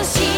así